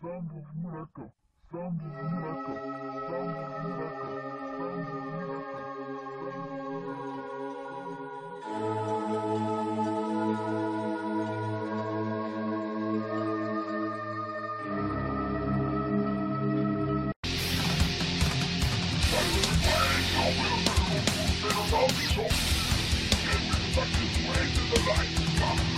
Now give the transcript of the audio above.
Sound of miracle. Sound of miracle. Sound of miracle. Sound of miracle. Get me back this way to the light.